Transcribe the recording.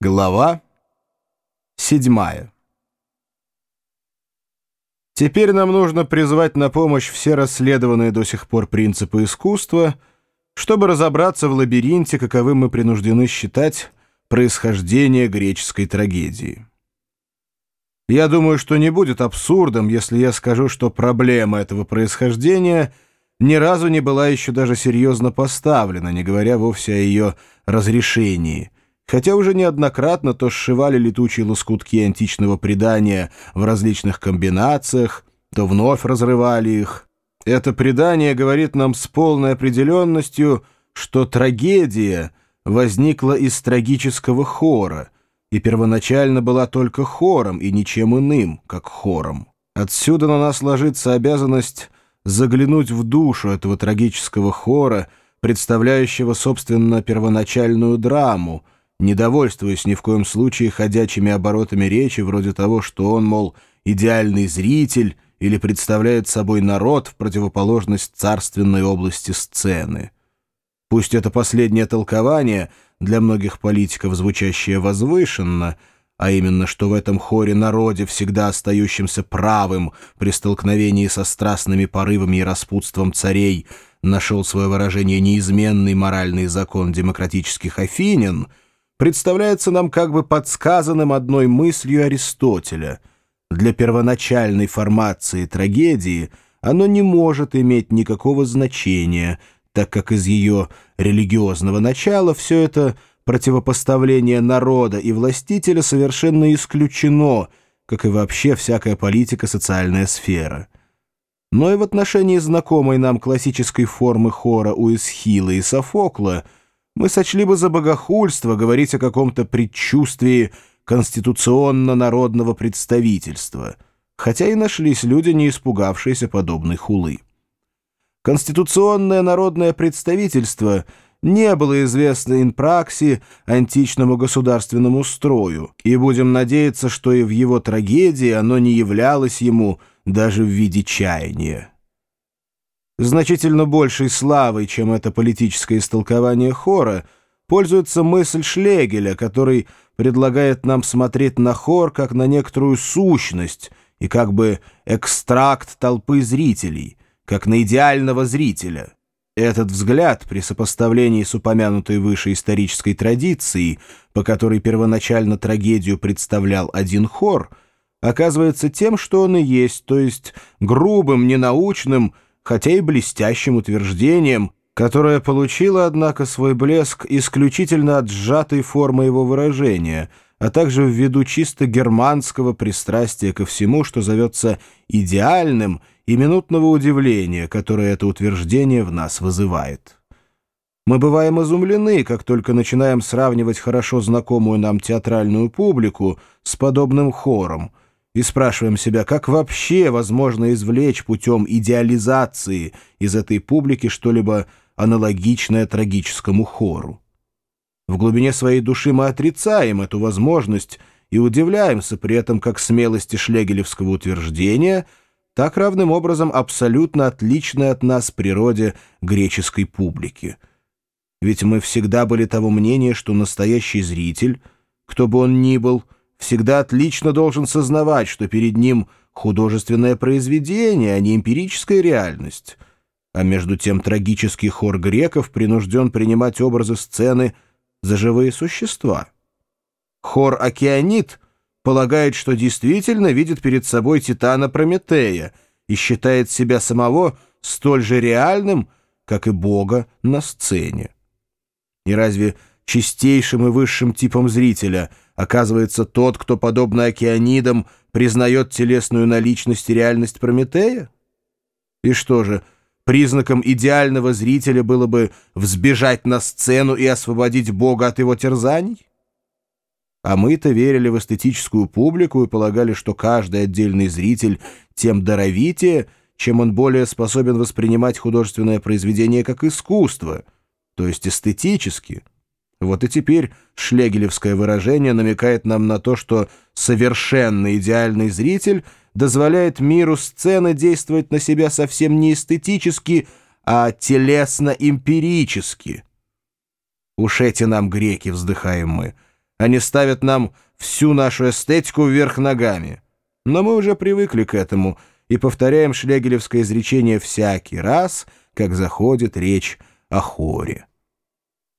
Глава седьмая Теперь нам нужно призвать на помощь все расследованные до сих пор принципы искусства, чтобы разобраться в лабиринте, каковым мы принуждены считать происхождение греческой трагедии. Я думаю, что не будет абсурдом, если я скажу, что проблема этого происхождения ни разу не была еще даже серьезно поставлена, не говоря вовсе о ее разрешении – Хотя уже неоднократно то сшивали летучие лоскутки античного предания в различных комбинациях, то вновь разрывали их. Это предание говорит нам с полной определенностью, что трагедия возникла из трагического хора и первоначально была только хором и ничем иным, как хором. Отсюда на нас ложится обязанность заглянуть в душу этого трагического хора, представляющего, собственно, первоначальную драму — не довольствуясь ни в коем случае ходячими оборотами речи, вроде того, что он, мол, идеальный зритель или представляет собой народ в противоположность царственной области сцены. Пусть это последнее толкование, для многих политиков звучащее возвышенно, а именно, что в этом хоре народе, всегда остающимся правым при столкновении со страстными порывами и распутством царей, нашел свое выражение неизменный моральный закон демократических афинян — представляется нам как бы подсказанным одной мыслью Аристотеля. Для первоначальной формации трагедии оно не может иметь никакого значения, так как из ее религиозного начала все это противопоставление народа и властителя совершенно исключено, как и вообще всякая политика социальная сфера. Но и в отношении знакомой нам классической формы хора у Эсхила и Софокла – мы сочли бы за богохульство говорить о каком-то предчувствии конституционно-народного представительства, хотя и нашлись люди, не испугавшиеся подобной хулы. Конституционное народное представительство не было известно инпракси античному государственному строю, и будем надеяться, что и в его трагедии оно не являлось ему даже в виде чаяния. Значительно большей славой, чем это политическое истолкование хора, пользуется мысль Шлегеля, который предлагает нам смотреть на хор как на некоторую сущность и как бы экстракт толпы зрителей, как на идеального зрителя. Этот взгляд при сопоставлении с упомянутой выше исторической традицией, по которой первоначально трагедию представлял один хор, оказывается тем, что он и есть, то есть грубым, ненаучным, хотя и блестящим утверждением, которое получило, однако, свой блеск исключительно от сжатой формы его выражения, а также ввиду чисто германского пристрастия ко всему, что зовется идеальным, и минутного удивления, которое это утверждение в нас вызывает. Мы бываем изумлены, как только начинаем сравнивать хорошо знакомую нам театральную публику с подобным хором — и спрашиваем себя, как вообще возможно извлечь путем идеализации из этой публики что-либо аналогичное трагическому хору. В глубине своей души мы отрицаем эту возможность и удивляемся при этом как смелости шлегелевского утверждения, так равным образом абсолютно отличной от нас природе греческой публики. Ведь мы всегда были того мнения, что настоящий зритель, кто бы он ни был, — всегда отлично должен сознавать, что перед ним художественное произведение, а не эмпирическая реальность. А между тем трагический хор греков принужден принимать образы сцены за живые существа. Хор «Океанит» полагает, что действительно видит перед собой Титана Прометея и считает себя самого столь же реальным, как и Бога на сцене. И разве чистейшим и высшим типом зрителя – оказывается тот, кто, подобно океанидам, признает телесную наличность и реальность Прометея? И что же, признаком идеального зрителя было бы взбежать на сцену и освободить Бога от его терзаний? А мы-то верили в эстетическую публику и полагали, что каждый отдельный зритель тем даровитее, чем он более способен воспринимать художественное произведение как искусство, то есть эстетически – вот и теперь шлегелевское выражение намекает нам на то, что совершенно идеальный зритель дозволяет миру сцены действовать на себя совсем не эстетически, а телесно-эмпирически. Уж эти нам греки, вздыхаем мы. Они ставят нам всю нашу эстетику вверх ногами. Но мы уже привыкли к этому и повторяем шлегелевское изречение всякий раз, как заходит речь о хоре.